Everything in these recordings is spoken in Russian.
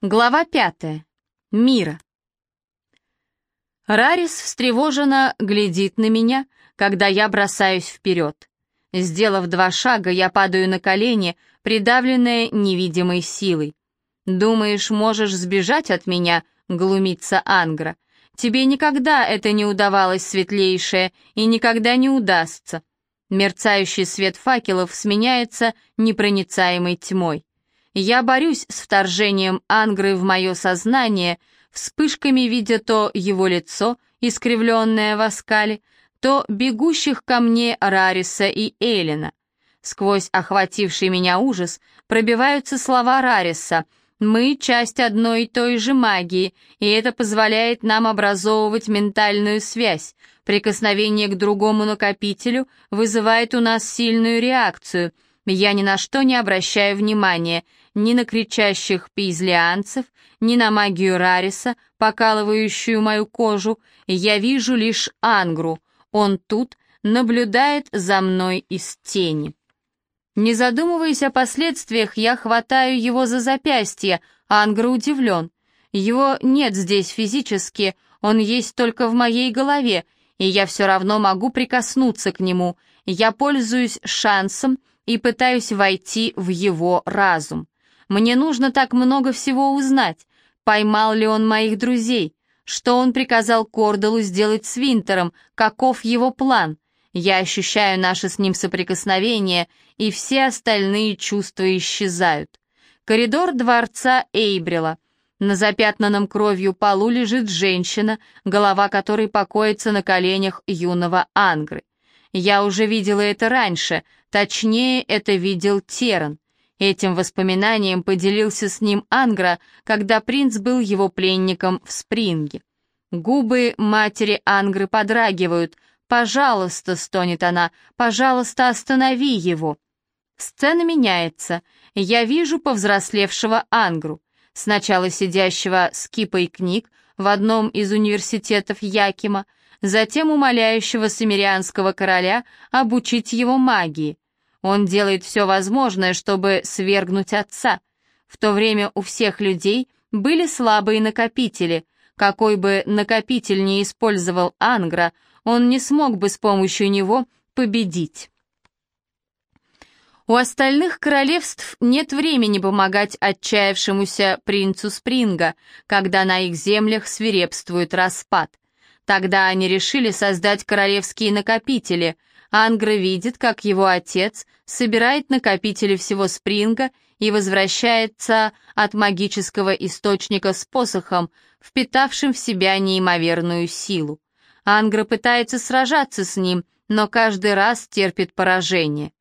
Глава пятая. Мира. Рарис встревоженно глядит на меня, когда я бросаюсь вперед. Сделав два шага, я падаю на колени, придавленная невидимой силой. «Думаешь, можешь сбежать от меня?» — глумится Ангра. «Тебе никогда это не удавалось, светлейшее, и никогда не удастся». Мерцающий свет факелов сменяется непроницаемой тьмой. Я борюсь с вторжением Ангры в мое сознание, вспышками видя то его лицо, искривленное в оскале, то бегущих ко мне Рариса и Элина. Сквозь охвативший меня ужас пробиваются слова Рариса «Мы — часть одной и той же магии, и это позволяет нам образовывать ментальную связь. Прикосновение к другому накопителю вызывает у нас сильную реакцию — я ни на что не обращаю внимания, ни на кричащих пизлианцев, ни на магию Рариса, покалывающую мою кожу. Я вижу лишь Ангру. Он тут наблюдает за мной из тени. Не задумываясь о последствиях, я хватаю его за запястье, Ангра удивлен. Его нет здесь физически, он есть только в моей голове, и я все равно могу прикоснуться к нему. Я пользуюсь шансом и пытаюсь войти в его разум. Мне нужно так много всего узнать. Поймал ли он моих друзей? Что он приказал Кордалу сделать с Винтером? Каков его план? Я ощущаю наше с ним соприкосновение, и все остальные чувства исчезают. Коридор дворца Эйбрила. На запятнанном кровью полу лежит женщина, голова которой покоится на коленях юного Ангры. Я уже видела это раньше, точнее, это видел Теран. Этим воспоминанием поделился с ним Ангра, когда принц был его пленником в Спринге. Губы матери Ангры подрагивают. «Пожалуйста», — стонет она, — «пожалуйста, останови его». Сцена меняется. Я вижу повзрослевшего Ангру, сначала сидящего с кипой книг в одном из университетов Якима, затем умоляющего самирианского короля обучить его магии. Он делает все возможное, чтобы свергнуть отца. В то время у всех людей были слабые накопители. Какой бы накопитель ни использовал Ангра, он не смог бы с помощью него победить. У остальных королевств нет времени помогать отчаявшемуся принцу Спринга, когда на их землях свирепствует распад. Тогда они решили создать королевские накопители. Ангра видит, как его отец собирает накопители всего Спринга и возвращается от магического источника с посохом, впитавшим в себя неимоверную силу. Ангра пытается сражаться с ним, но каждый раз терпит поражение.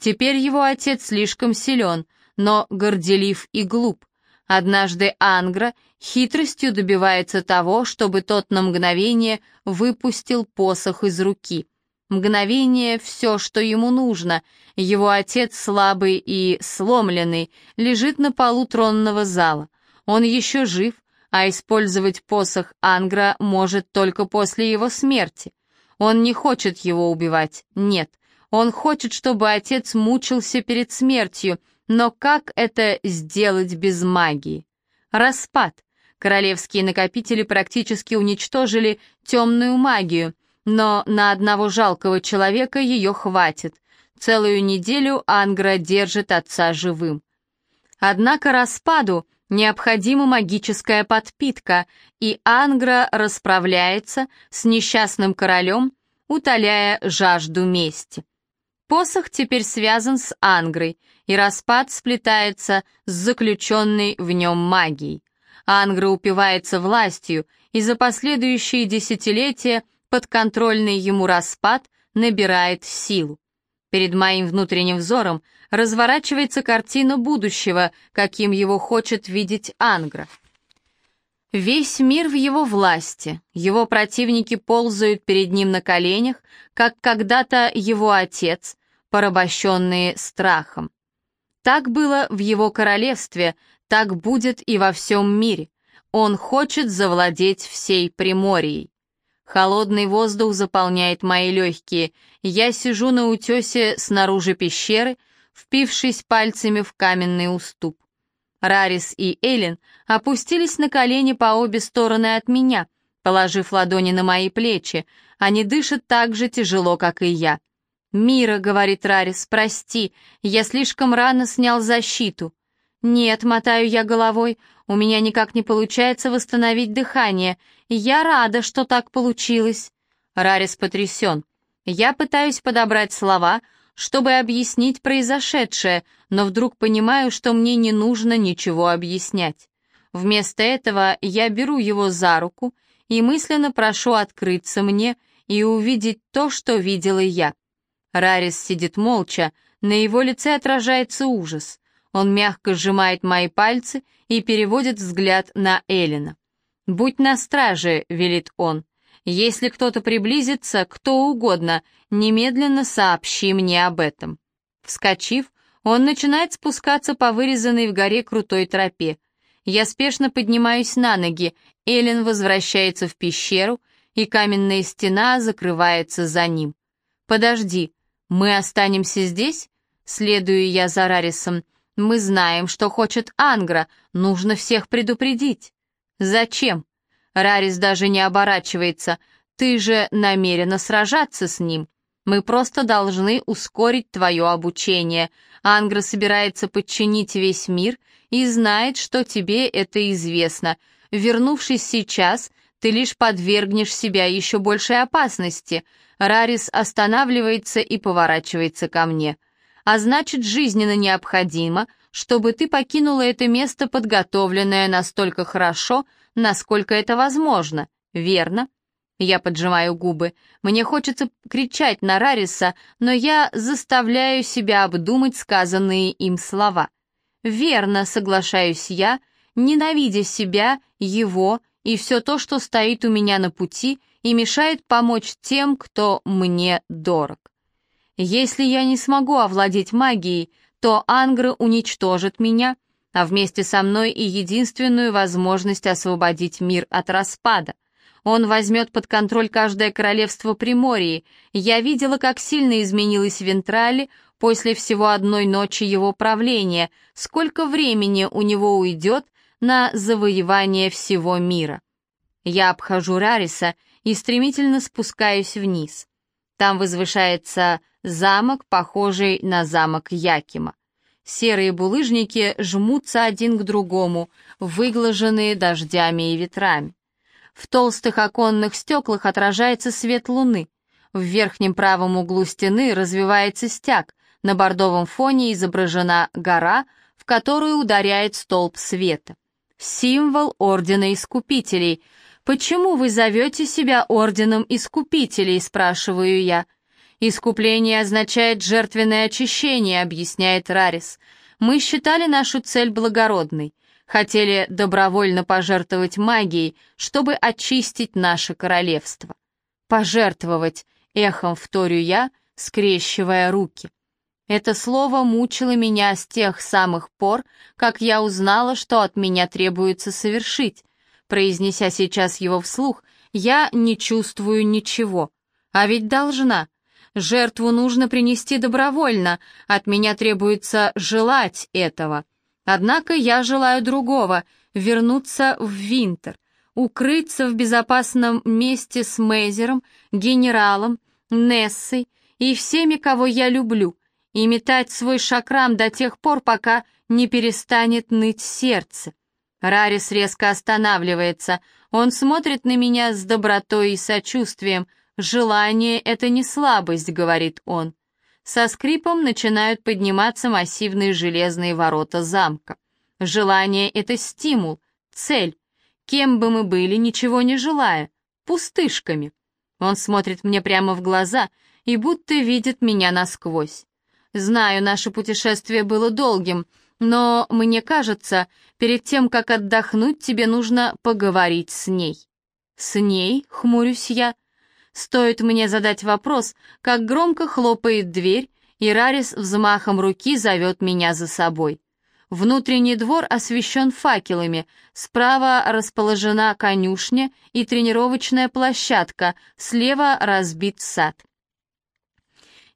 Теперь его отец слишком силен, но горделив и глуп. Однажды Ангра хитростью добивается того, чтобы тот на мгновение выпустил посох из руки. Мгновение — все, что ему нужно. Его отец, слабый и сломленный, лежит на полу тронного зала. Он еще жив, а использовать посох Ангра может только после его смерти. Он не хочет его убивать, нет. Он хочет, чтобы отец мучился перед смертью — но как это сделать без магии? Распад. Королевские накопители практически уничтожили темную магию, но на одного жалкого человека ее хватит. Целую неделю Ангра держит отца живым. Однако распаду необходима магическая подпитка, и Ангра расправляется с несчастным королем, утоляя жажду мести. Посох теперь связан с Ангрой, и распад сплетается с заключенной в нем магией. Ангра упивается властью, и за последующие десятилетия подконтрольный ему распад набирает силу. Перед моим внутренним взором разворачивается картина будущего, каким его хочет видеть Ангра. Весь мир в его власти, его противники ползают перед ним на коленях, как когда-то его отец, порабощенные страхом. Так было в его королевстве, так будет и во всем мире. Он хочет завладеть всей Приморьей. Холодный воздух заполняет мои легкие. Я сижу на утесе снаружи пещеры, впившись пальцами в каменный уступ. Рарис и Эллен опустились на колени по обе стороны от меня, положив ладони на мои плечи. Они дышат так же тяжело, как и я. «Мира», — говорит Рарис, — «прости, я слишком рано снял защиту». «Нет», — мотаю я головой, — «у меня никак не получается восстановить дыхание. Я рада, что так получилось». Рарис потрясен. Я пытаюсь подобрать слова, чтобы объяснить произошедшее, но вдруг понимаю, что мне не нужно ничего объяснять. Вместо этого я беру его за руку и мысленно прошу открыться мне и увидеть то, что видела я. Рарис сидит молча, на его лице отражается ужас. Он мягко сжимает мои пальцы и переводит взгляд на Эллина. «Будь на страже», — велит он. «Если кто-то приблизится, кто угодно, немедленно сообщи мне об этом». Вскочив, он начинает спускаться по вырезанной в горе крутой тропе. Я спешно поднимаюсь на ноги, Эллен возвращается в пещеру, и каменная стена закрывается за ним. «Подожди, мы останемся здесь?» Следую я за Рарисом. «Мы знаем, что хочет Ангра, нужно всех предупредить». «Зачем?» Рарис даже не оборачивается. «Ты же намерена сражаться с ним. Мы просто должны ускорить твое обучение. Ангра собирается подчинить весь мир и знает, что тебе это известно. Вернувшись сейчас, ты лишь подвергнешь себя еще большей опасности. Рарис останавливается и поворачивается ко мне. А значит, жизненно необходимо, чтобы ты покинула это место, подготовленное настолько хорошо, насколько это возможно, верно? Я поджимаю губы. Мне хочется кричать на Рариса, но я заставляю себя обдумать сказанные им слова. Верно, соглашаюсь я, ненавидя себя, его и все то, что стоит у меня на пути и мешает помочь тем, кто мне дорог. Если я не смогу овладеть магией, то Ангра уничтожит меня, а вместе со мной и единственную возможность освободить мир от распада. Он возьмет под контроль каждое королевство Примории. Я видела, как сильно изменилась Вентрали после всего одной ночи его правления, сколько времени у него уйдет на завоевание всего мира. Я обхожу Рариса и стремительно спускаюсь вниз. Там возвышается замок, похожий на замок Якима. Серые булыжники жмутся один к другому, выглаженные дождями и ветрами. В толстых оконных стеклах отражается свет луны. В верхнем правом углу стены развивается стяг, на бордовом фоне изображена гора, в которую ударяет столб света. Символ Ордена Искупителей. «Почему вы зовете себя Орденом Искупителей?» – спрашиваю я. «Искупление означает жертвенное очищение», — объясняет Рарис. «Мы считали нашу цель благородной, хотели добровольно пожертвовать магией, чтобы очистить наше королевство». «Пожертвовать», — эхом вторю я, скрещивая руки. Это слово мучило меня с тех самых пор, как я узнала, что от меня требуется совершить. Произнеся сейчас его вслух, я не чувствую ничего. А ведь должна. Жертву нужно принести добровольно, от меня требуется желать этого. Однако я желаю другого — вернуться в Винтер, укрыться в безопасном месте с Мейзером, генералом, Нессой и всеми, кого я люблю, и метать свой шакрам до тех пор, пока не перестанет ныть сердце. Рарис резко останавливается. Он смотрит на меня с добротой и сочувствием, «Желание — это не слабость», — говорит он. Со скрипом начинают подниматься массивные железные ворота замка. Желание — это стимул, цель. Кем бы мы были, ничего не желая, пустышками. Он смотрит мне прямо в глаза и будто видит меня насквозь. Знаю, наше путешествие было долгим, но мне кажется, перед тем, как отдохнуть, тебе нужно поговорить с ней. С ней, хмурюсь я, — Стоит мне задать вопрос, как громко хлопает дверь, и Рарис взмахом руки зовет меня за собой. Внутренний двор освещен факелами, справа расположена конюшня и тренировочная площадка, слева разбит сад.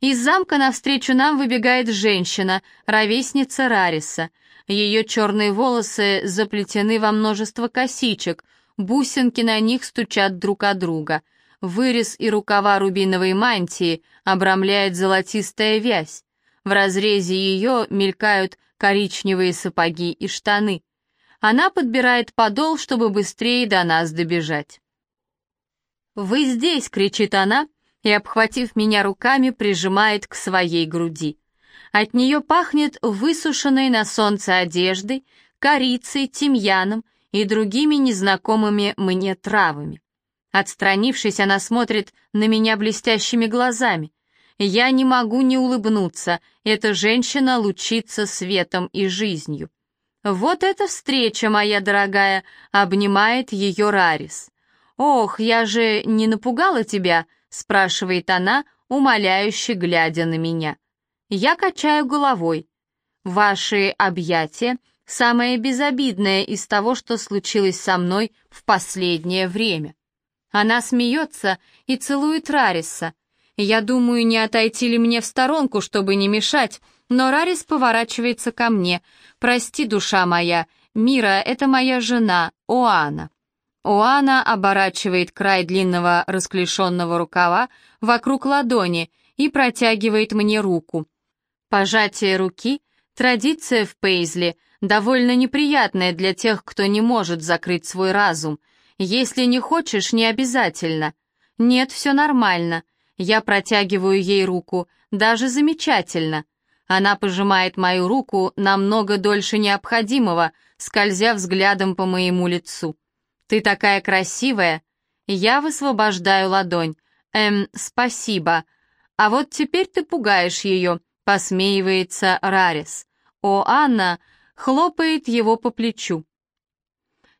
Из замка навстречу нам выбегает женщина, ровесница Рариса. Ее черные волосы заплетены во множество косичек, бусинки на них стучат друг о друга. Вырез и рукава рубиновой мантии обрамляет золотистая вязь. В разрезе ее мелькают коричневые сапоги и штаны. Она подбирает подол, чтобы быстрее до нас добежать. «Вы здесь!» — кричит она, и, обхватив меня руками, прижимает к своей груди. От нее пахнет высушенной на солнце одеждой, корицей, тимьяном и другими незнакомыми мне травами. Отстранившись, она смотрит на меня блестящими глазами. Я не могу не улыбнуться, эта женщина лучится светом и жизнью. «Вот эта встреча, моя дорогая!» — обнимает ее Рарис. «Ох, я же не напугала тебя?» — спрашивает она, умоляюще глядя на меня. Я качаю головой. Ваши объятия — самое безобидное из того, что случилось со мной в последнее время. Она смеется и целует Рариса. Я думаю, не отойти ли мне в сторонку, чтобы не мешать, но Рарис поворачивается ко мне. «Прости, душа моя, Мира — это моя жена, Оана». Оана оборачивает край длинного расклешенного рукава вокруг ладони и протягивает мне руку. Пожатие руки — традиция в Пейзле, довольно неприятная для тех, кто не может закрыть свой разум. Если не хочешь, не обязательно. Нет, все нормально. Я протягиваю ей руку, даже замечательно. Она пожимает мою руку намного дольше необходимого, скользя взглядом по моему лицу. «Ты такая красивая!» Я высвобождаю ладонь. «Эм, спасибо. А вот теперь ты пугаешь ее посмеивается Рарис. О, Анна хлопает его по плечу.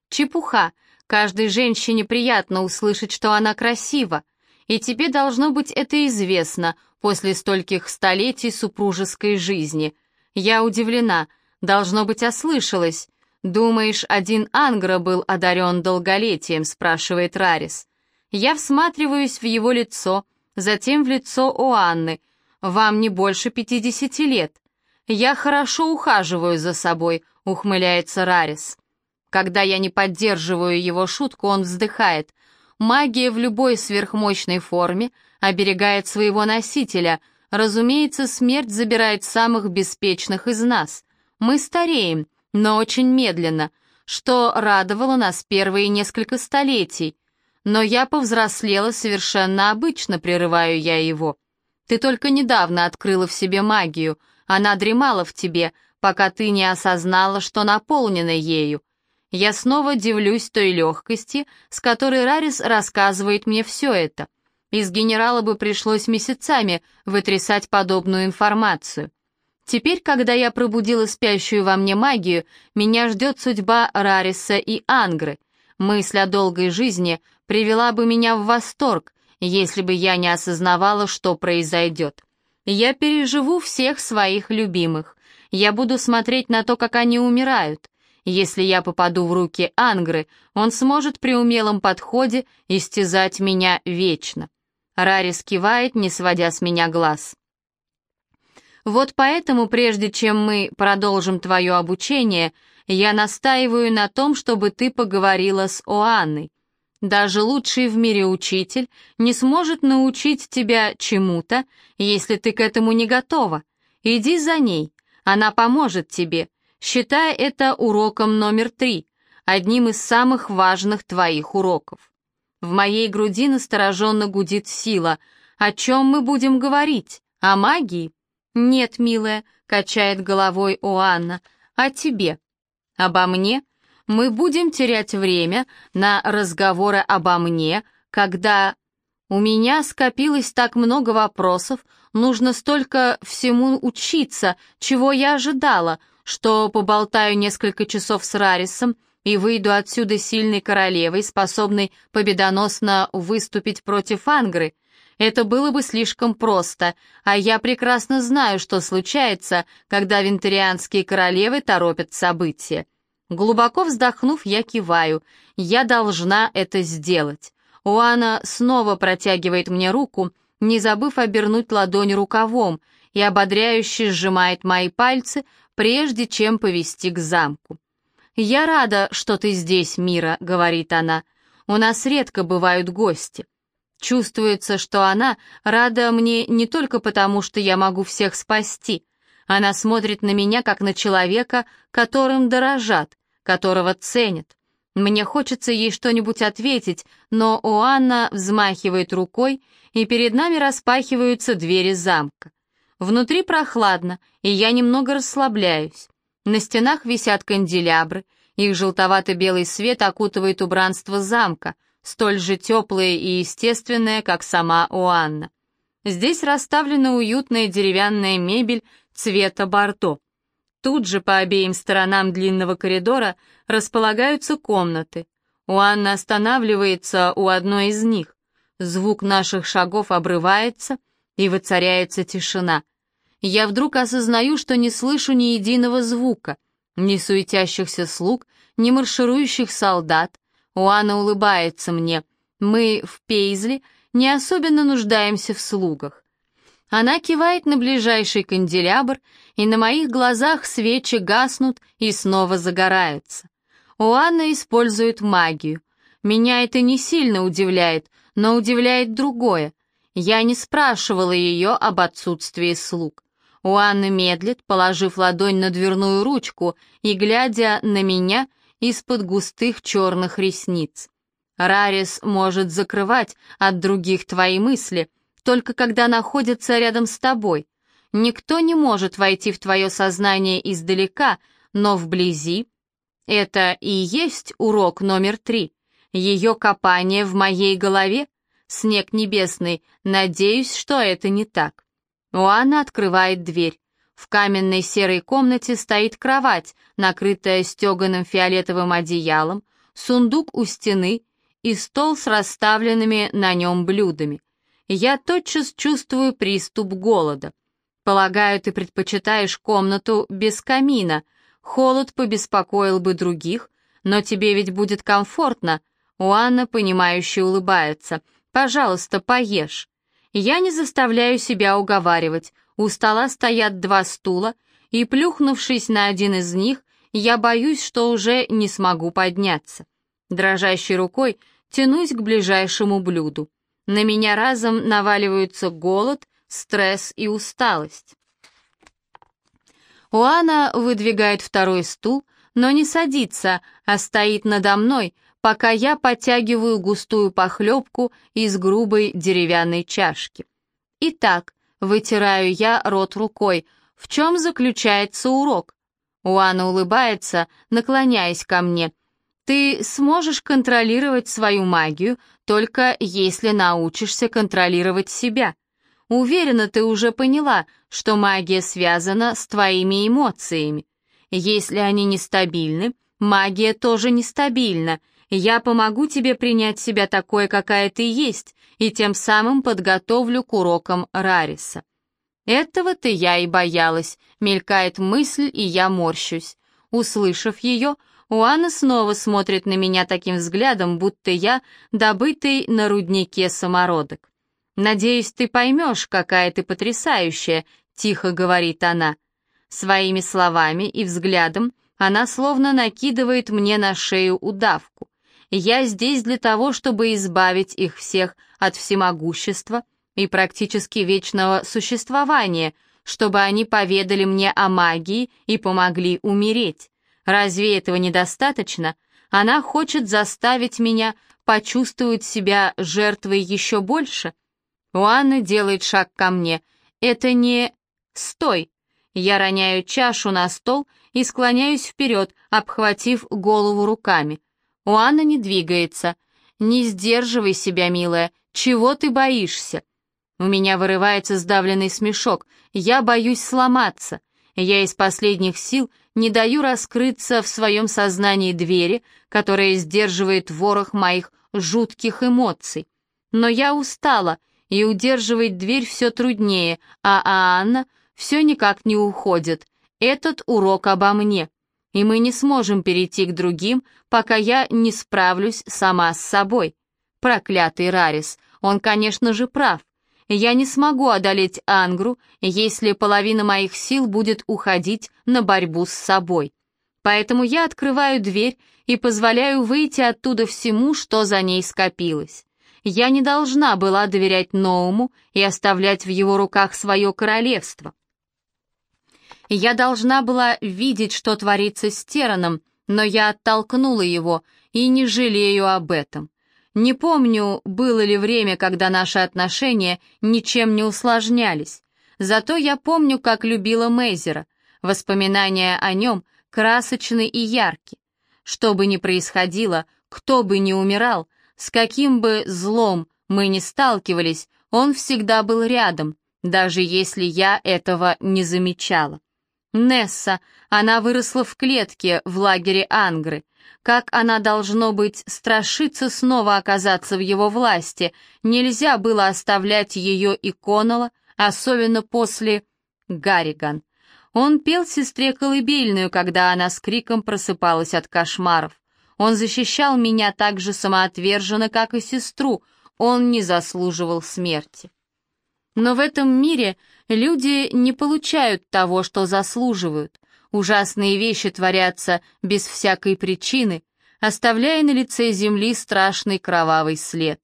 Чепуха. Каждой женщине приятно услышать, что она красива. И тебе должно быть это известно после стольких столетий супружеской жизни. Я удивлена. Должно быть, ослышалась. «Думаешь, один Ангра был одарен долголетием?» — спрашивает Рарис. Я всматриваюсь в его лицо, затем в лицо Оанны, вам не больше пятидесяти лет. Я хорошо ухаживаю за собой», — ухмыляется Рарис. Когда я не поддерживаю его шутку, он вздыхает. Магия в любой сверхмощной форме оберегает своего носителя. Разумеется, смерть забирает самых беспечных из нас. Мы стареем, но очень медленно, что радовало нас первые несколько столетий. Но я повзрослела совершенно обычно, прерываю я его. Ты только недавно открыла в себе магию, она дремала в тебе, пока ты не осознала, что наполнена ею. Я снова дивлюсь той легкости, с которой Рарис рассказывает мне все это. Из генерала бы пришлось месяцами вытрясать подобную информацию. Теперь, когда я пробудила спящую во мне магию, меня ждет судьба Рариса и Ангры. Мысль о долгой жизни привела бы меня в восторг, если бы я не осознавала, что произойдет. Я переживу всех своих любимых. Я буду смотреть на то, как они умирают. Если я попаду в руки Ангры, он сможет при умелом подходе истязать меня вечно. Рарис кивает, не сводя с меня глаз. Вот поэтому, прежде чем мы продолжим твое обучение, я настаиваю на том, чтобы ты поговорила с Оанной. Даже лучший в мире учитель не сможет научить тебя чему-то, если ты к этому не готова. Иди за ней, она поможет тебе. Считай это уроком номер три, одним из самых важных твоих уроков. В моей груди настороженно гудит сила. О чем мы будем говорить? О магии? Нет, милая, качает головой Оанна. О тебе. Обо мне? Мы будем терять время на разговоры обо мне, когда у меня скопилось так много вопросов, нужно столько всему учиться, чего я ожидала, что поболтаю несколько часов с Рарисом и выйду отсюда сильной королевой, способной победоносно выступить против Ангры. Это было бы слишком просто, а я прекрасно знаю, что случается, когда винтерианские королевы торопят события. Глубоко вздохнув, я киваю. Я должна это сделать. Уана снова протягивает мне руку, не забыв обернуть ладонь рукавом, и ободряюще сжимает мои пальцы, прежде чем повести к замку. «Я рада, что ты здесь, Мира», — говорит она. «У нас редко бывают гости». Чувствуется, что она рада мне не только потому, что я могу всех спасти. Она смотрит на меня, как на человека, которым дорожат, которого ценят. Мне хочется ей что-нибудь ответить, но Оанна взмахивает рукой, и перед нами распахиваются двери замка. Внутри прохладно, и я немного расслабляюсь. На стенах висят канделябры, их желтовато-белый свет окутывает убранство замка, столь же теплое и естественное, как сама Оанна. Здесь расставлена уютная деревянная мебель цвета бордо. Тут же по обеим сторонам длинного коридора располагаются комнаты. У Анны останавливается у одной из них. Звук наших шагов обрывается, и воцаряется тишина. Я вдруг осознаю, что не слышу ни единого звука, ни суетящихся слуг, ни марширующих солдат. Уанна улыбается мне. Мы в Пейзли не особенно нуждаемся в слугах. Она кивает на ближайший канделябр, и на моих глазах свечи гаснут и снова загораются. Уанна использует магию. Меня это не сильно удивляет, но удивляет другое. Я не спрашивала ее об отсутствии слуг. Уанна медлит, положив ладонь на дверную ручку и глядя на меня из-под густых черных ресниц. Рарис может закрывать от других твои мысли — только когда находится рядом с тобой. Никто не может войти в твое сознание издалека, но вблизи. Это и есть урок номер три. Ее копание в моей голове? Снег небесный, надеюсь, что это не так. Уанна открывает дверь. В каменной серой комнате стоит кровать, накрытая стеганым фиолетовым одеялом, сундук у стены и стол с расставленными на нем блюдами я тотчас чувствую приступ голода. Полагаю, ты предпочитаешь комнату без камина. Холод побеспокоил бы других, но тебе ведь будет комфортно. Уанна, понимающе улыбается. Пожалуйста, поешь. Я не заставляю себя уговаривать. У стола стоят два стула, и, плюхнувшись на один из них, я боюсь, что уже не смогу подняться. Дрожащей рукой тянусь к ближайшему блюду. На меня разом наваливаются голод, стресс и усталость. Уана выдвигает второй стул, но не садится, а стоит надо мной, пока я подтягиваю густую похлебку из грубой деревянной чашки. Итак, вытираю я рот рукой. В чем заключается урок? Уана улыбается, наклоняясь ко мне. Ты сможешь контролировать свою магию, только если научишься контролировать себя. Уверена, ты уже поняла, что магия связана с твоими эмоциями. Если они нестабильны, магия тоже нестабильна. Я помогу тебе принять себя такой, какая ты есть, и тем самым подготовлю к урокам Рариса. Этого-то я и боялась, мелькает мысль, и я морщусь. Услышав ее, Уанна снова смотрит на меня таким взглядом, будто я добытый на руднике самородок. «Надеюсь, ты поймешь, какая ты потрясающая», — тихо говорит она. Своими словами и взглядом она словно накидывает мне на шею удавку. Я здесь для того, чтобы избавить их всех от всемогущества и практически вечного существования, чтобы они поведали мне о магии и помогли умереть. Разве этого недостаточно? Она хочет заставить меня почувствовать себя жертвой еще больше. У Анны делает шаг ко мне. Это не... Стой! Я роняю чашу на стол и склоняюсь вперед, обхватив голову руками. У Анны не двигается. «Не сдерживай себя, милая. Чего ты боишься?» У меня вырывается сдавленный смешок. Я боюсь сломаться. Я из последних сил не даю раскрыться в своем сознании двери, которая сдерживает ворох моих жутких эмоций. Но я устала, и удерживать дверь все труднее, а Анна все никак не уходит. Этот урок обо мне. И мы не сможем перейти к другим, пока я не справлюсь сама с собой. Проклятый Рарис, он, конечно же, прав. Я не смогу одолеть Ангру, если половина моих сил будет уходить на борьбу с собой. Поэтому я открываю дверь и позволяю выйти оттуда всему, что за ней скопилось. Я не должна была доверять Ноуму и оставлять в его руках свое королевство. Я должна была видеть, что творится с Тераном, но я оттолкнула его и не жалею об этом. Не помню, было ли время, когда наши отношения ничем не усложнялись. Зато я помню, как любила Мейзера. Воспоминания о нем красочны и ярки. Что бы ни происходило, кто бы ни умирал, с каким бы злом мы ни сталкивались, он всегда был рядом, даже если я этого не замечала. Несса, она выросла в клетке в лагере Ангры. Как она, должно быть, страшится снова оказаться в его власти. Нельзя было оставлять ее и Коннелла, особенно после Гарриган. Он пел сестре колыбельную, когда она с криком просыпалась от кошмаров. Он защищал меня так же самоотверженно, как и сестру. Он не заслуживал смерти. Но в этом мире люди не получают того, что заслуживают. Ужасные вещи творятся без всякой причины, оставляя на лице земли страшный кровавый след.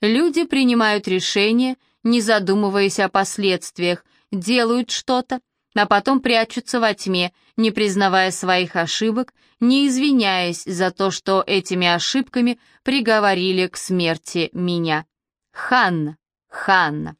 Люди принимают решения, не задумываясь о последствиях, делают что-то, а потом прячутся во тьме, не признавая своих ошибок, не извиняясь за то, что этими ошибками приговорили к смерти меня. Ханна, Ханна.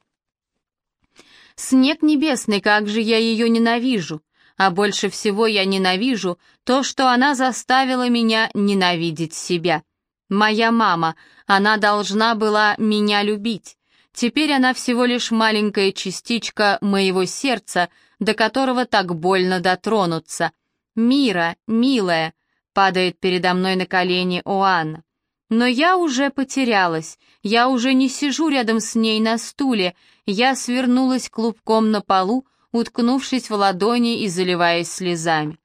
Снег небесный, как же я ее ненавижу! А больше всего я ненавижу то, что она заставила меня ненавидеть себя. Моя мама, она должна была меня любить. Теперь она всего лишь маленькая частичка моего сердца, до которого так больно дотронуться. «Мира, милая», — падает передо мной на колени Оанна. Но я уже потерялась, я уже не сижу рядом с ней на стуле, я свернулась клубком на полу, уткнувшись в ладони и заливаясь слезами.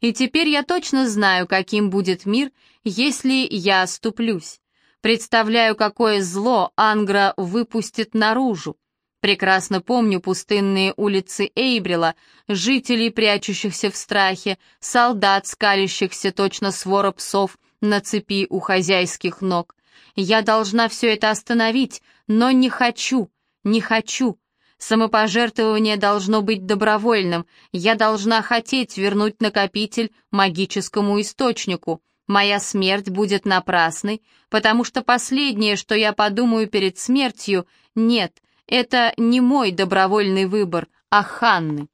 И теперь я точно знаю, каким будет мир, если я оступлюсь. Представляю, какое зло Ангра выпустит наружу. Прекрасно помню пустынные улицы Эйбрила, жителей, прячущихся в страхе, солдат, скалящихся точно свора псов на цепи у хозяйских ног. Я должна все это остановить, но не хочу, не хочу. Самопожертвование должно быть добровольным. Я должна хотеть вернуть накопитель магическому источнику. Моя смерть будет напрасной, потому что последнее, что я подумаю перед смертью, нет, это не мой добровольный выбор, а Ханны.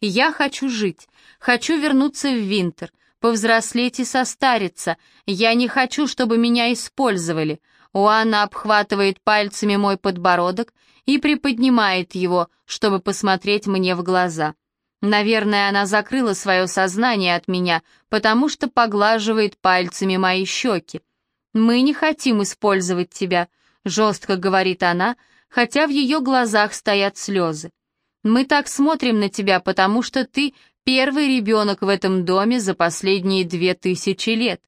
Я хочу жить, хочу вернуться в Винтер, повзрослеть и состариться. Я не хочу, чтобы меня использовали. Уанна обхватывает пальцами мой подбородок и приподнимает его, чтобы посмотреть мне в глаза. Наверное, она закрыла свое сознание от меня, потому что поглаживает пальцами мои щеки. «Мы не хотим использовать тебя», — жестко говорит она, хотя в ее глазах стоят слезы. «Мы так смотрим на тебя, потому что ты первый ребенок в этом доме за последние две тысячи лет.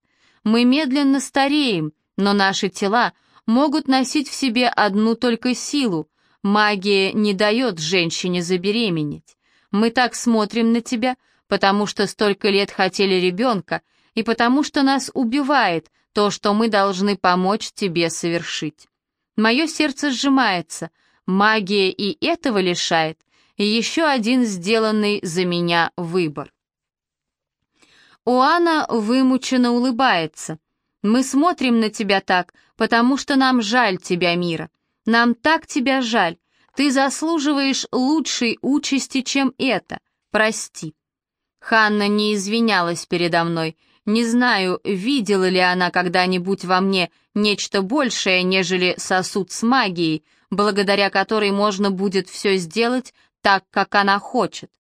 Мы медленно стареем, но наши тела могут носить в себе одну только силу. Магия не дает женщине забеременеть. Мы так смотрим на тебя, потому что столько лет хотели ребенка, и потому что нас убивает то, что мы должны помочь тебе совершить. Мое сердце сжимается, магия и этого лишает, и еще один сделанный за меня выбор. Уана вымученно улыбается — мы смотрим на тебя так, потому что нам жаль тебя, Мира. Нам так тебя жаль. Ты заслуживаешь лучшей участи, чем это. Прости». Ханна не извинялась передо мной. Не знаю, видела ли она когда-нибудь во мне нечто большее, нежели сосуд с магией, благодаря которой можно будет все сделать так, как она хочет.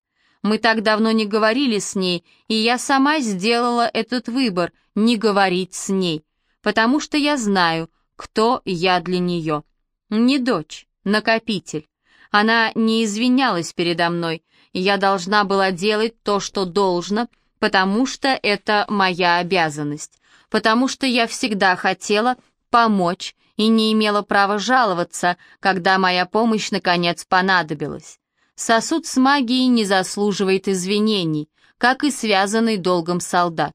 Мы так давно не говорили с ней, и я сама сделала этот выбор — не говорить с ней, потому что я знаю, кто я для нее. Не дочь, накопитель. Она не извинялась передо мной, я должна была делать то, что должно, потому что это моя обязанность, потому что я всегда хотела помочь и не имела права жаловаться, когда моя помощь наконец понадобилась. Сосуд с магией не заслуживает извинений, как и связанный долгом солдат.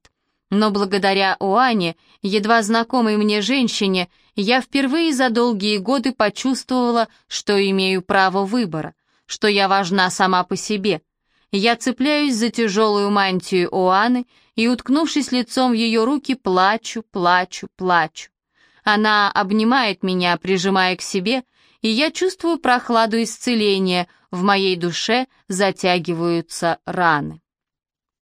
Но благодаря Уане, едва знакомой мне женщине, я впервые за долгие годы почувствовала, что имею право выбора, что я важна сама по себе. Я цепляюсь за тяжелую мантию Уаны и, уткнувшись лицом в ее руки, плачу, плачу, плачу. Она обнимает меня, прижимая к себе, и я чувствую прохладу исцеления, в моей душе затягиваются раны.